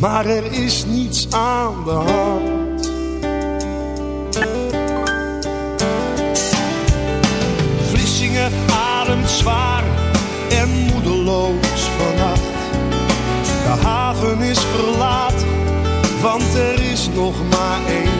Maar er is niets aan de hand. Vlissingen ademt zwaar en moedeloos vannacht. De haven is verlaten, want er is nog maar één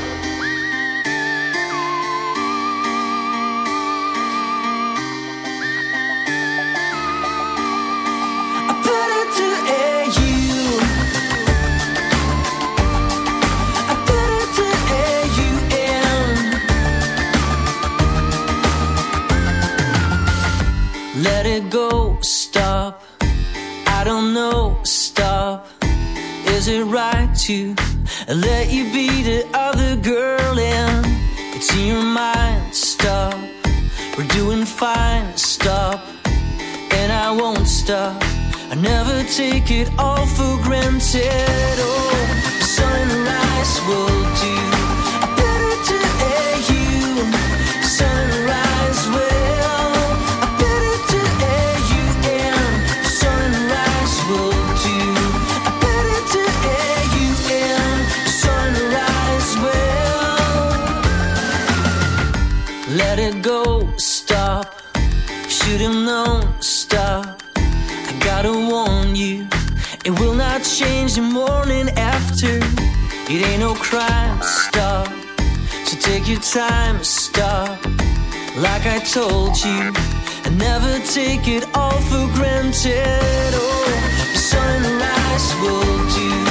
take it all for granted. Oh, sunrise will do.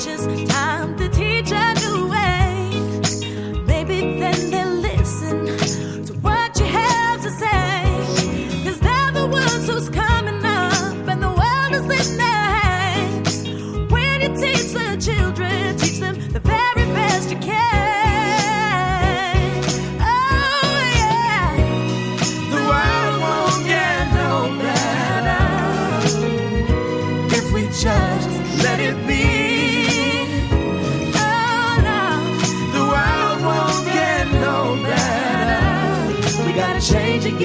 just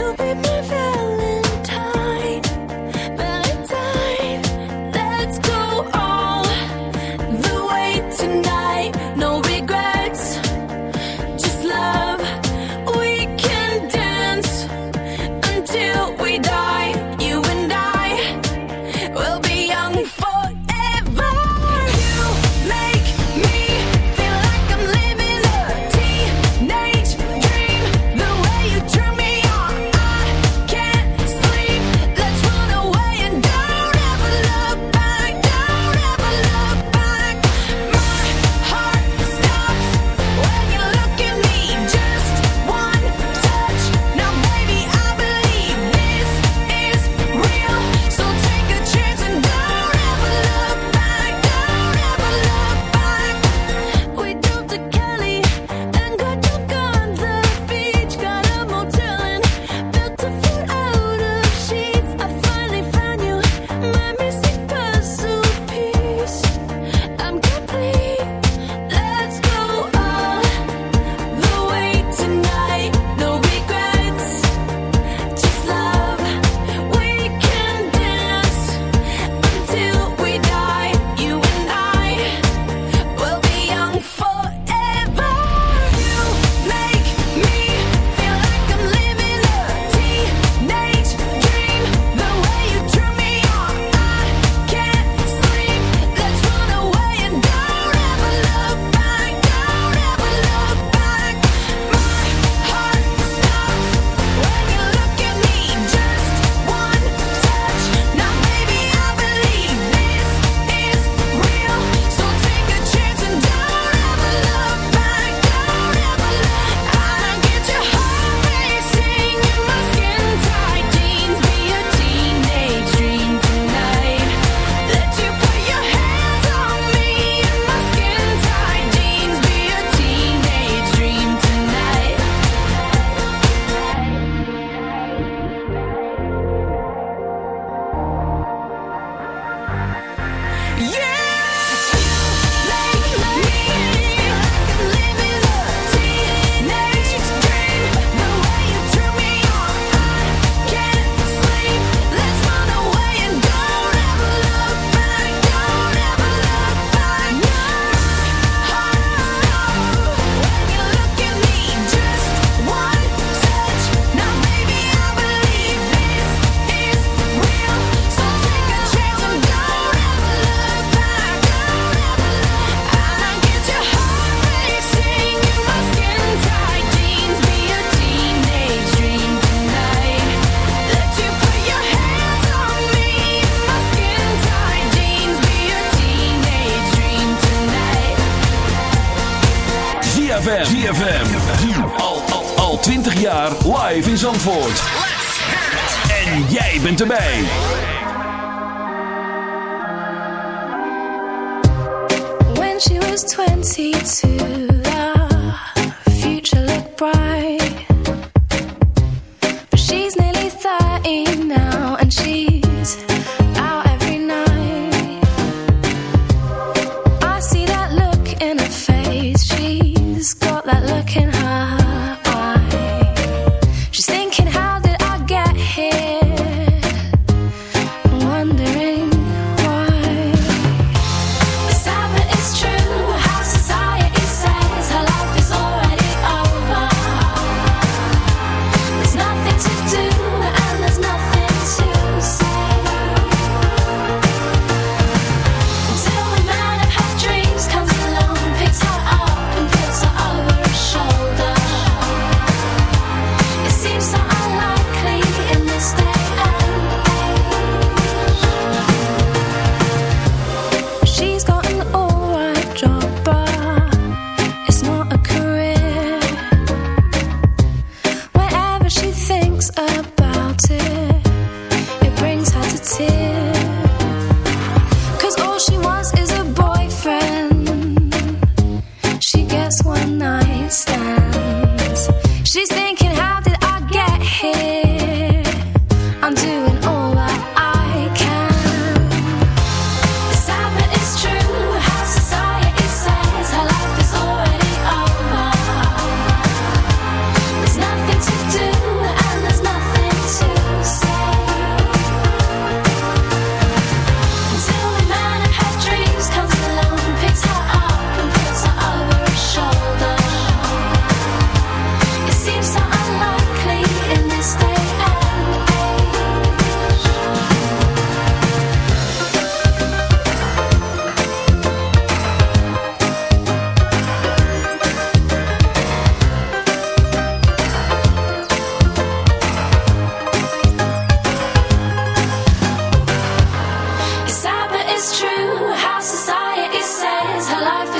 you'll be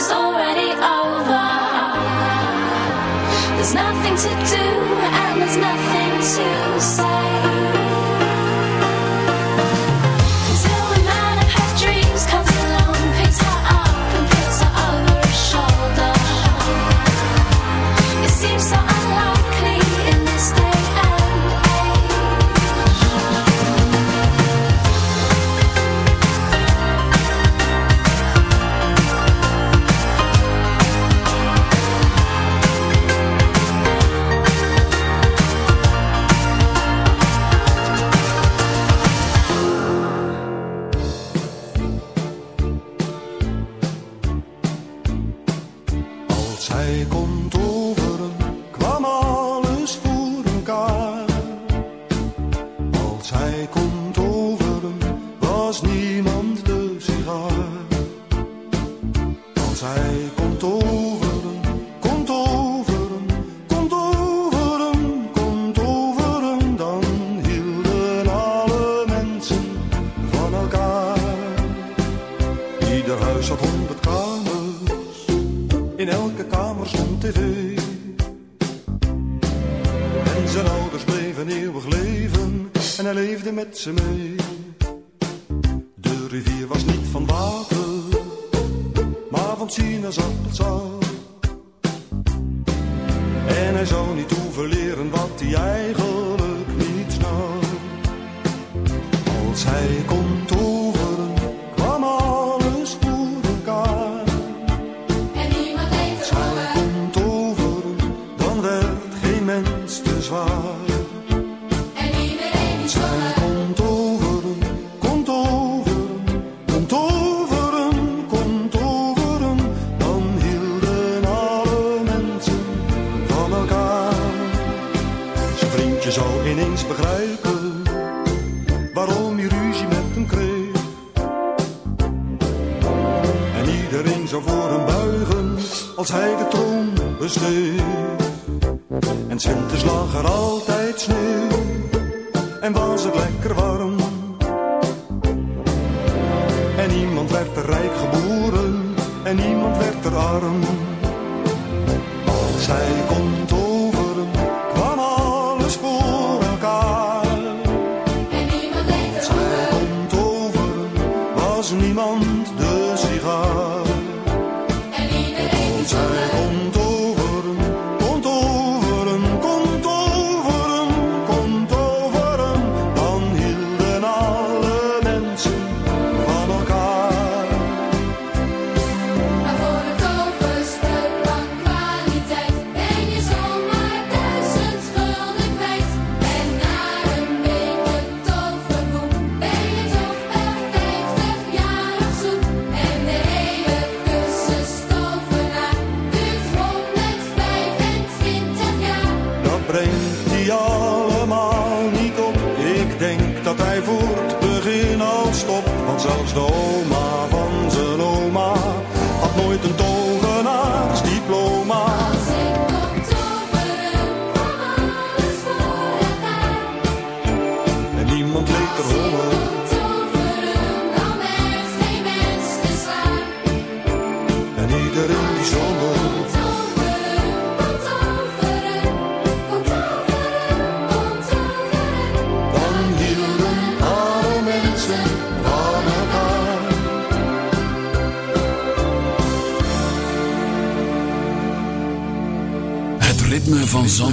already over. There's nothing to do and there's nothing to say.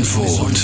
Zandvoort.